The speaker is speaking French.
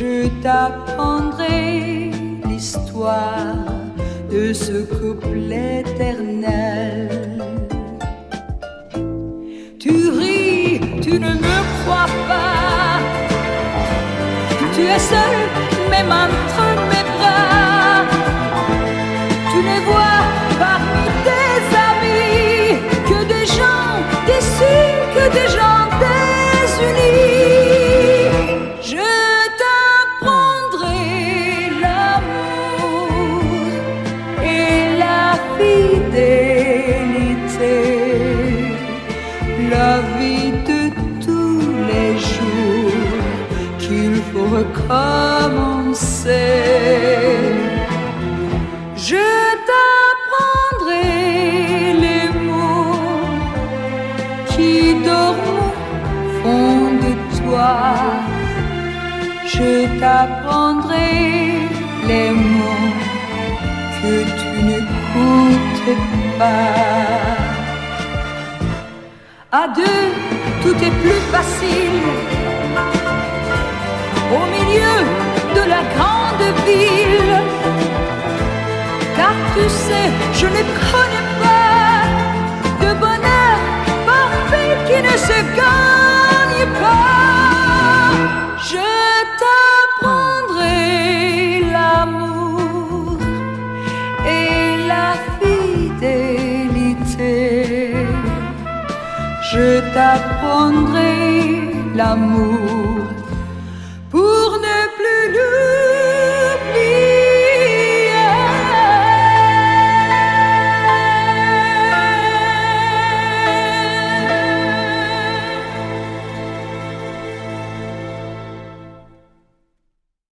je t'apprendrai l'histoire de ce couple éternel. Tu ris, tu ne me crois pas. Tu es seul, même entre mes bras. Tu ne vois parmi tes amis que des gens déçus, que des gens. La vie de tous les jours qu'il faut recommencer. Je t'apprendrai les mots qui dorment au fond de toi. Je t'apprendrai les mots que tu n'écoutes pas. À deux, tout est plus facile. Au milieu de la grande ville. Car tu sais, je ne connais pas de bonheur parfait qui ne se gagne t'apprendrai l'amour pour ne plus l'oublier.